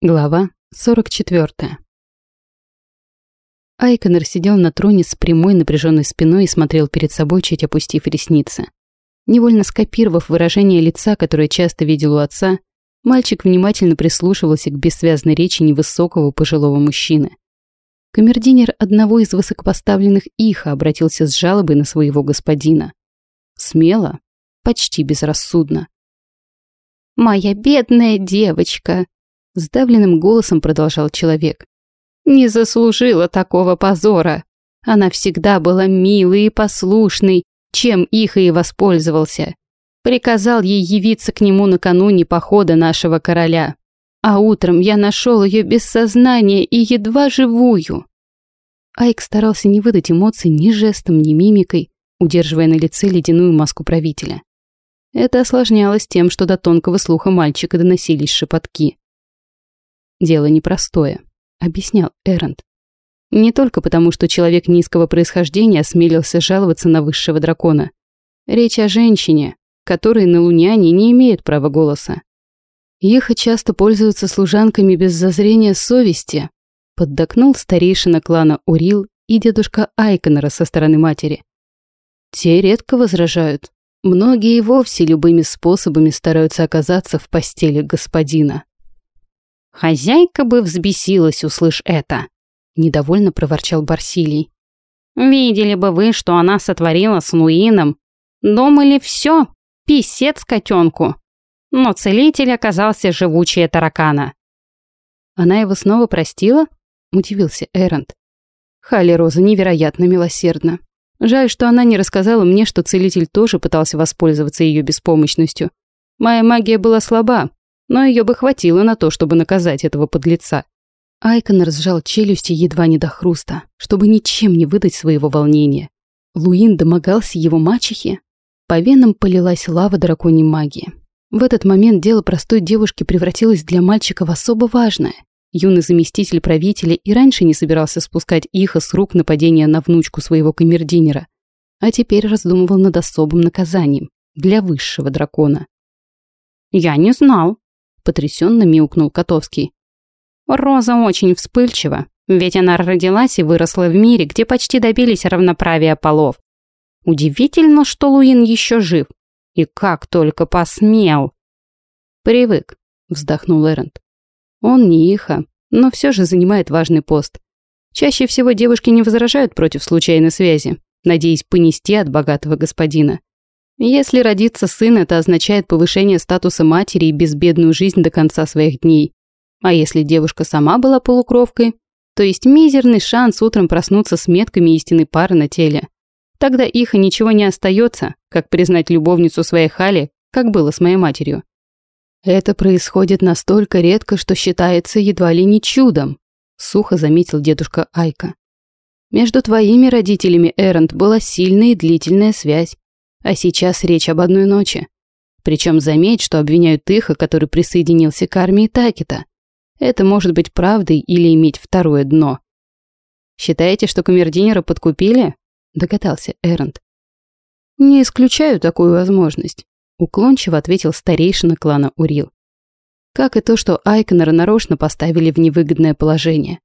Глава 44. Айконер сидел на троне с прямой напряженной спиной и смотрел перед собой, чуть опустив ресницы. Невольно скопировав выражение лица, которое часто видел у отца, мальчик внимательно прислушивался к бессвязной речи невысокого пожилого мужчины. Камердинер одного из высокопоставленных иха обратился с жалобой на своего господина. Смело, почти безрассудно. «Моя бедная девочка!» Сдавленным голосом продолжал человек. «Не заслужила такого позора. Она всегда была милой и послушной, чем их и воспользовался. Приказал ей явиться к нему накануне похода нашего короля. А утром я нашел ее без сознания и едва живую». Айк старался не выдать эмоций ни жестом, ни мимикой, удерживая на лице ледяную маску правителя. Это осложнялось тем, что до тонкого слуха мальчика доносились шепотки. Дело непростое, объяснял Эрент. Не только потому, что человек низкого происхождения осмелился жаловаться на высшего дракона. Речь о женщине, которые на Луняне не имеют права голоса. Их часто пользуются служанками без зазрения совести, поддакнул старейшина клана Урил и дедушка Айконора со стороны матери. Те редко возражают. Многие и вовсе любыми способами стараются оказаться в постели господина. Хозяйка бы взбесилась, услышь это. Недовольно проворчал Барсилий. Видели бы вы, что она сотворила с Луином. Думали, все, писец котенку. Но целитель оказался живучее таракана. Она его снова простила? Удивился Эрент. Халли Роза невероятно милосердна. Жаль, что она не рассказала мне, что целитель тоже пытался воспользоваться ее беспомощностью. Моя магия была слаба, но ее бы хватило на то, чтобы наказать этого подлеца. Айкон разжал челюсти едва не до хруста, чтобы ничем не выдать своего волнения. Луин домогался его мачехи. По венам полилась лава драконьей магии. В этот момент дело простой девушки превратилось для мальчика в особо важное. Юный заместитель правителя и раньше не собирался спускать Иха с рук нападения на внучку своего камердинера, а теперь раздумывал над особым наказанием для высшего дракона. «Я не знал», потрясенно мяукнул Котовский. Роза очень вспыльчива, ведь она родилась и выросла в мире, где почти добились равноправия полов. Удивительно, что Луин еще жив. И как только посмел. Привык, вздохнул Эрент. Он не иха, но все же занимает важный пост. Чаще всего девушки не возражают против случайной связи, надеясь понести от богатого господина. Если родится сын, это означает повышение статуса матери и безбедную жизнь до конца своих дней. А если девушка сама была полукровкой, то есть мизерный шанс утром проснуться с метками истинной пары на теле. Тогда их и ничего не остается, как признать любовницу своей Хали, как было с моей матерью. Это происходит настолько редко, что считается едва ли не чудом, сухо заметил дедушка Айка. Между твоими родителями, Эрент, была сильная и длительная связь. А сейчас речь об одной ночи. Причем заметь, что обвиняют Иха, который присоединился к армии Такита. Это может быть правдой или иметь второе дно. «Считаете, что камердинера подкупили?» – догадался Эрент. «Не исключаю такую возможность», – уклончиво ответил старейшина клана Урил. Как и то, что Айконора нарочно поставили в невыгодное положение.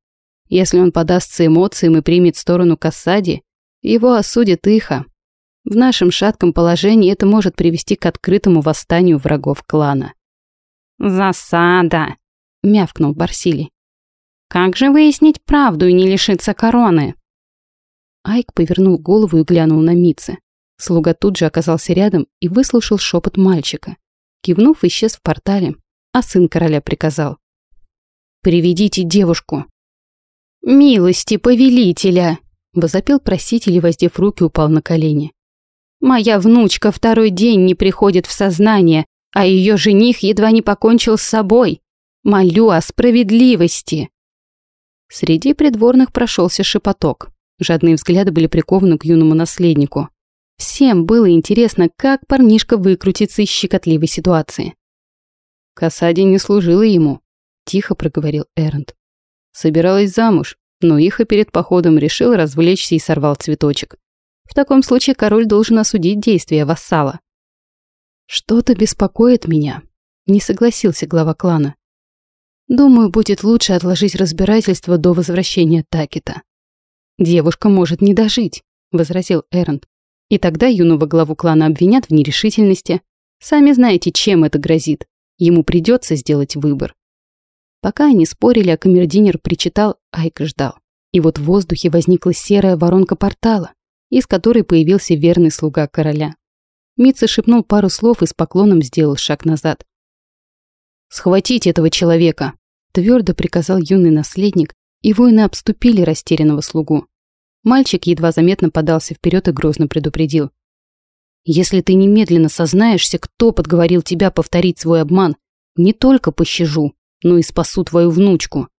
Если он подастся эмоциям и примет сторону Кассади, его осудят Иха, в нашем шатком положении это может привести к открытому восстанию врагов клана. «Засада!» — мявкнул Барсилий. «Как же выяснить правду и не лишиться короны?» Айк повернул голову и глянул на Митце. Слуга тут же оказался рядом и выслушал шепот мальчика. Кивнув, исчез в портале, а сын короля приказал. «Приведите девушку!» «Милости повелителя!» — возопил проситель и, воздев руки, упал на колени. Моя внучка второй день не приходит в сознание, а ее жених едва не покончил с собой. Молю о справедливости. Среди придворных прошелся шепоток. Жадные взгляды были прикованы к юному наследнику. Всем было интересно, как парнишка выкрутится из щекотливой ситуации. Касади не служила ему, тихо проговорил Эрнт. Собиралась замуж, но Иха перед походом решил развлечься и сорвал цветочек. В таком случае король должен осудить действия вассала. «Что-то беспокоит меня», — не согласился глава клана. Думаю, будет лучше отложить разбирательство до возвращения Такета. Девушка может не дожить, возразил Эрент. И тогда юного главу клана обвинят в нерешительности. Сами знаете, чем это грозит. Ему придется сделать выбор. Пока они спорили, а камердинер причитал, Айк ждал. И вот в воздухе возникла серая воронка портала, из которой появился верный слуга короля. Митца шепнул пару слов и с поклоном сделал шаг назад. «Схватить этого человека!» – твердо приказал юный наследник, и воины обступили растерянного слугу. Мальчик едва заметно подался вперед и грозно предупредил. «Если ты немедленно сознаешься, кто подговорил тебя повторить свой обман, не только пощажу, но и спасу твою внучку».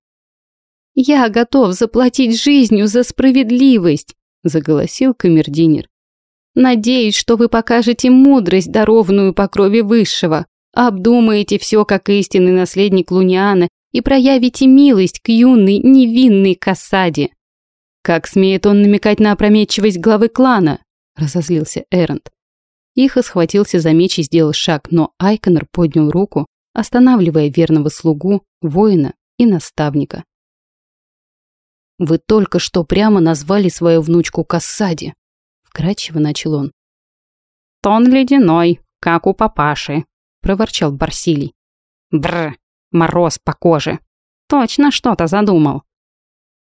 «Я готов заплатить жизнью за справедливость», – заголосил камердинер. «Надеюсь, что вы покажете мудрость, дарованную по крови Высшего, обдумаете все как истинный наследник Луниана и проявите милость к юной невинной Кассаде». «Как смеет он намекать на опрометчивость главы клана?» – разозлился Эрент. Иха схватился за меч и сделал шаг, но Айконор поднял руку, останавливая верного слугу, воина и наставника. «Вы только что прямо назвали свою внучку Кассади», – вкратчиво начал он. «Тон ледяной, как у папаши», – проворчал Барсилий. «Бррр, мороз по коже. Точно что-то задумал».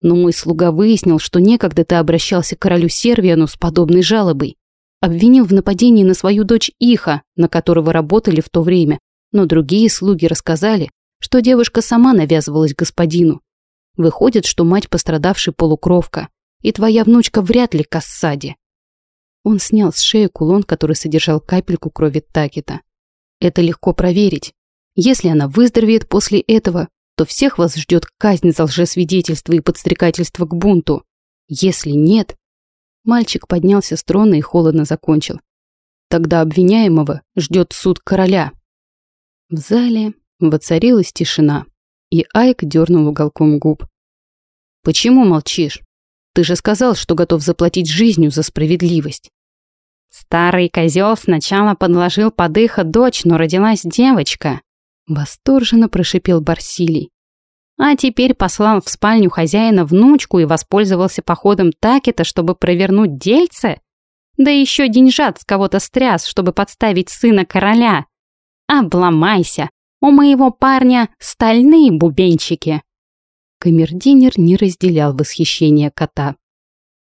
Но мой слуга выяснил, что некогда ты обращался к королю Сервиану с подобной жалобой. Обвинил в нападении на свою дочь Иха, на которого работали в то время, но другие слуги рассказали, что девушка сама навязывалась господину. Выходит, что мать пострадавшей полукровка, и твоя внучка вряд ли кассади. Он снял с шеи кулон, который содержал капельку крови Такета. Это легко проверить. Если она выздоровеет после этого, то всех вас ждет казнь за лжесвидетельство и подстрекательство к бунту. Если нет... Мальчик поднялся с трона и холодно закончил. Тогда обвиняемого ждет суд короля. В зале воцарилась тишина, и Айк дернул уголком губ. «Почему молчишь? Ты же сказал, что готов заплатить жизнью за справедливость». «Старый козел сначала подложил под их дочь, но родилась девочка», Восторженно прошипел Барсилий. А теперь послал в спальню хозяина внучку и воспользовался походом Такета, чтобы провернуть дельце? Да еще деньжат с кого-то стряс, чтобы подставить сына короля. Обломайся, у моего парня стальные бубенчики. Камердинер не разделял восхищение кота.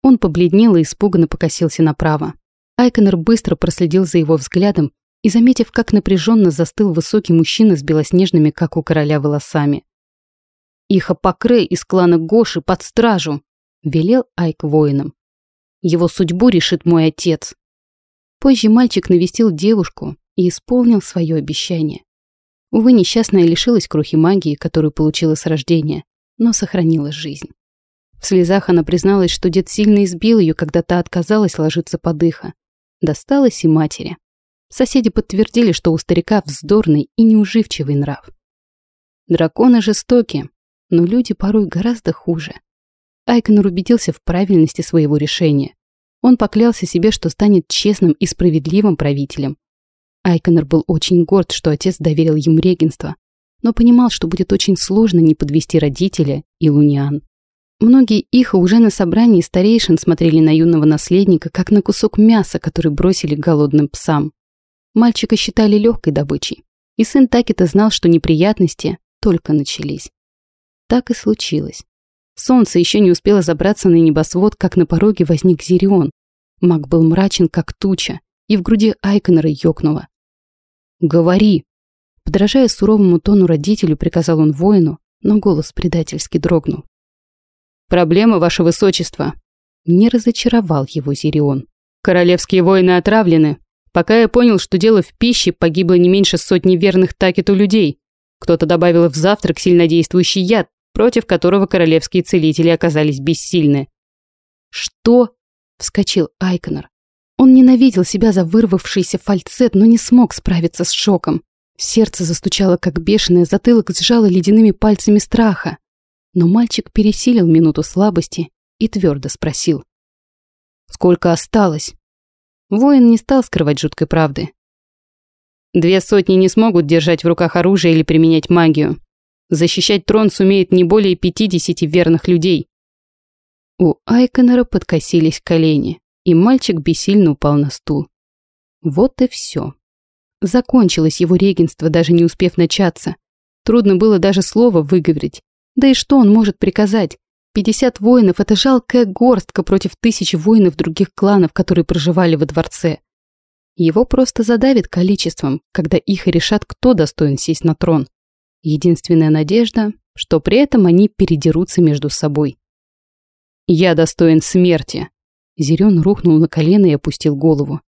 Он побледнел и испуганно покосился направо. Айконер быстро проследил за его взглядом и, заметив, как напряженно застыл высокий мужчина с белоснежными, как у короля, волосами. «Иха Покре из клана Гоши под стражу!» — велел Айк воинам. «Его судьбу решит мой отец». Позже мальчик навестил девушку и исполнил свое обещание. Увы, несчастная лишилась крохи магии, которую получила с рождения, но сохранила жизнь. В слезах она призналась, что дед сильно избил ее, когда та отказалась ложиться под иха. Досталось и матери. Соседи подтвердили, что у старика вздорный и неуживчивый нрав. Драконы жестоки, но люди порой гораздо хуже. Айконор убедился в правильности своего решения. Он поклялся себе, что станет честным и справедливым правителем. Айконор был очень горд, что отец доверил ему регенство, но понимал, что будет очень сложно не подвести родителя и Луниан. Многие их уже на собрании старейшин смотрели на юного наследника, как на кусок мяса, который бросили голодным псам. Мальчика считали легкой добычей, и сын Такита знал, что неприятности только начались. Так и случилось. Солнце еще не успело забраться на небосвод, как на пороге возник Зирион. Маг был мрачен, как туча, и в груди Айконора ёкнуло. «Говори!» Подражая суровому тону родителю, приказал он воину, но голос предательски дрогнул. «Проблема, ваше высочество!» Не разочаровал его Зирион. «Королевские воины отравлены, Пока я понял, что дело в пище, погибло не меньше сотни верных Такету людей. Кто-то добавил в завтрак сильнодействующий яд, против которого королевские целители оказались бессильны. «Что?» – вскочил Айконор. Он ненавидел себя за вырвавшийся фальцет, но не смог справиться с шоком. Сердце застучало, как бешеное, затылок сжало ледяными пальцами страха. Но мальчик пересилил минуту слабости и твердо спросил. «Сколько осталось?» Воин не стал скрывать жуткой правды. Две сотни не смогут держать в руках оружие или применять магию. Защищать трон сумеет не более 50 верных людей. У Айконора подкосились колени, и мальчик бессильно упал на стул. Вот и все. Закончилось его регенство, даже не успев начаться. Трудно было даже слово выговорить. Да и что он может приказать? 50 воинов – это жалкая горстка против тысяч воинов других кланов, которые проживали во дворце. Его просто задавит количеством, когда их и решат, кто достоин сесть на трон. Единственная надежда, что при этом они передерутся между собой. «Я достоин смерти», – Зерен рухнул на колено и опустил голову.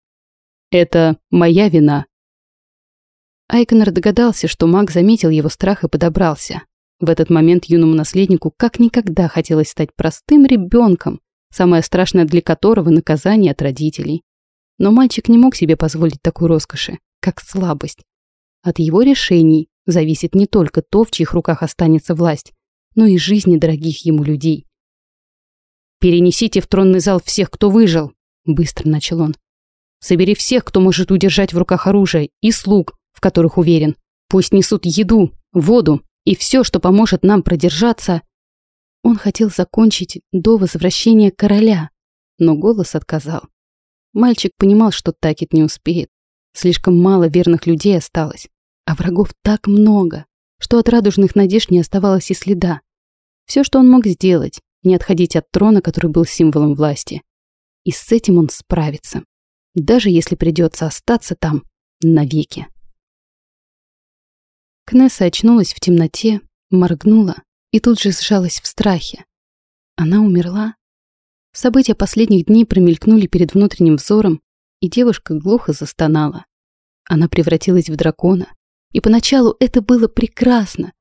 «Это моя вина». Айконор догадался, что маг заметил его страх и подобрался. В этот момент юному наследнику как никогда хотелось стать простым ребенком, самое страшное для которого наказание от родителей. Но мальчик не мог себе позволить такой роскоши, как слабость. От его решений зависит не только то, в чьих руках останется власть, но и жизни дорогих ему людей. «Перенесите в тронный зал всех, кто выжил», — быстро начал он. «Собери всех, кто может удержать в руках оружие, и слуг, в которых уверен. Пусть несут еду, воду, и все, что поможет нам продержаться. Он хотел закончить до возвращения короля, но голос отказал. Мальчик понимал, что Такет не успеет. Слишком мало верных людей осталось, а врагов так много, что от радужных надежд не оставалось и следа. Все, что он мог сделать, не отходить от трона, который был символом власти. И с этим он справится, даже если придется остаться там навеки. Кнесса очнулась в темноте, моргнула и тут же сжалась в страхе. Она умерла? События последних дней промелькнули перед внутренним взором, и девушка глухо застонала. Она превратилась в дракона, и поначалу это было прекрасно,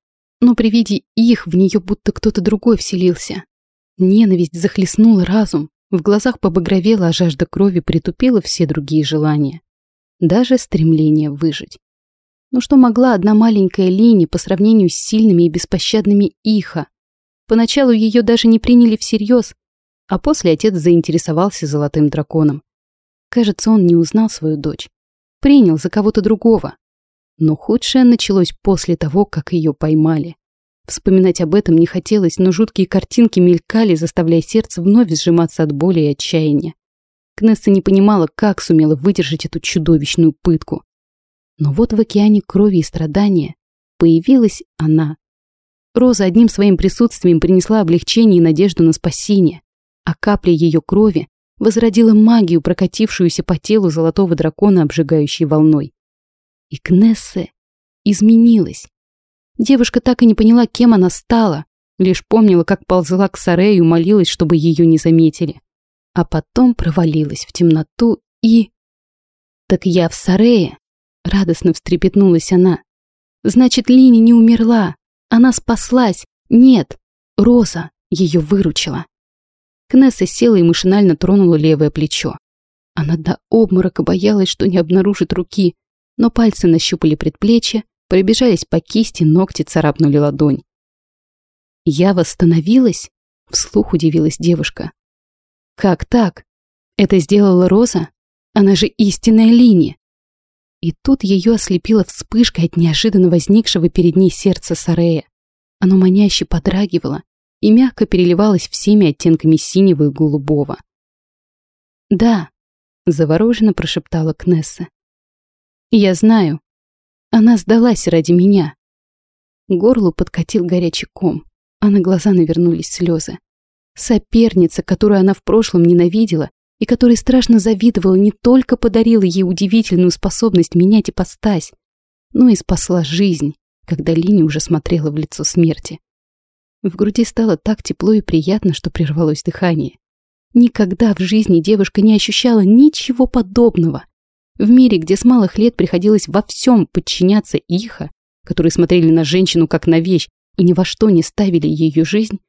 но при виде их в нее будто кто-то другой вселился. Ненависть захлестнула разум, в глазах побагровела, а жажда крови притупила все другие желания. Даже стремление выжить. Но что могла одна маленькая Лени по сравнению с сильными и беспощадными Иха? Поначалу ее даже не приняли всерьез, а после отец заинтересовался золотым драконом. Кажется, он не узнал свою дочь. Принял за кого-то другого. Но худшее началось после того, как ее поймали. Вспоминать об этом не хотелось, но жуткие картинки мелькали, заставляя сердце вновь сжиматься от боли и отчаяния. Кнесса не понимала, как сумела выдержать эту чудовищную пытку. Но вот в океане крови и страдания появилась она. Роза одним своим присутствием принесла облегчение и надежду на спасение, а капля ее крови возродила магию, прокатившуюся по телу золотого дракона, обжигающей волной. И Кнессе изменилась. Девушка так и не поняла, кем она стала, лишь помнила, как ползла к Сарею, молилась, чтобы ее не заметили. А потом провалилась в темноту и... Так я в Сарее, Радостно встрепетнулась она. Значит, Лини не умерла. Она спаслась. Нет, Роза ее выручила. Кнесса села и машинально тронула левое плечо. Она до обморока боялась, что не обнаружит руки, но пальцы нащупали предплечье, пробежались по кисти, ногти царапнули ладонь. «Я восстановилась?» — вслух удивилась девушка. «Как так? Это сделала Роза? Она же истинная линия. И тут ее ослепила вспышка от неожиданно возникшего перед ней сердца Сарея. Оно маняще подрагивало и мягко переливалось всеми оттенками синего и голубого. «Да», — завороженно прошептала Кнесса. «Я знаю. Она сдалась ради меня». Горлу подкатил горячий ком, а на глаза навернулись слезы. Соперница, которую она в прошлом ненавидела, и которой страшно завидовала, не только подарила ей удивительную способность менять ипостась, но и спасла жизнь, когда Лини уже смотрела в лицо смерти. В груди стало так тепло и приятно, что прервалось дыхание. Никогда в жизни девушка не ощущала ничего подобного. В мире, где с малых лет приходилось во всем подчиняться Иха, которые смотрели на женщину как на вещь и ни во что не ставили ее жизнь,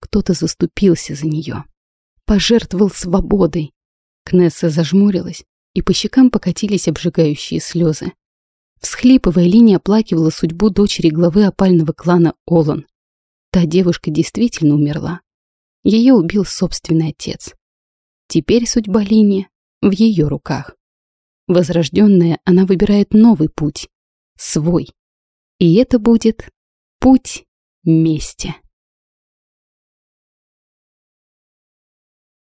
кто-то заступился за нее пожертвовал свободой. Кнесса зажмурилась, и по щекам покатились обжигающие слезы. Всхлипывая, Линия оплакивала судьбу дочери главы опального клана Олан. Та девушка действительно умерла. Ее убил собственный отец. Теперь судьба Линии в ее руках. Возрожденная, она выбирает новый путь. Свой. И это будет Путь мести.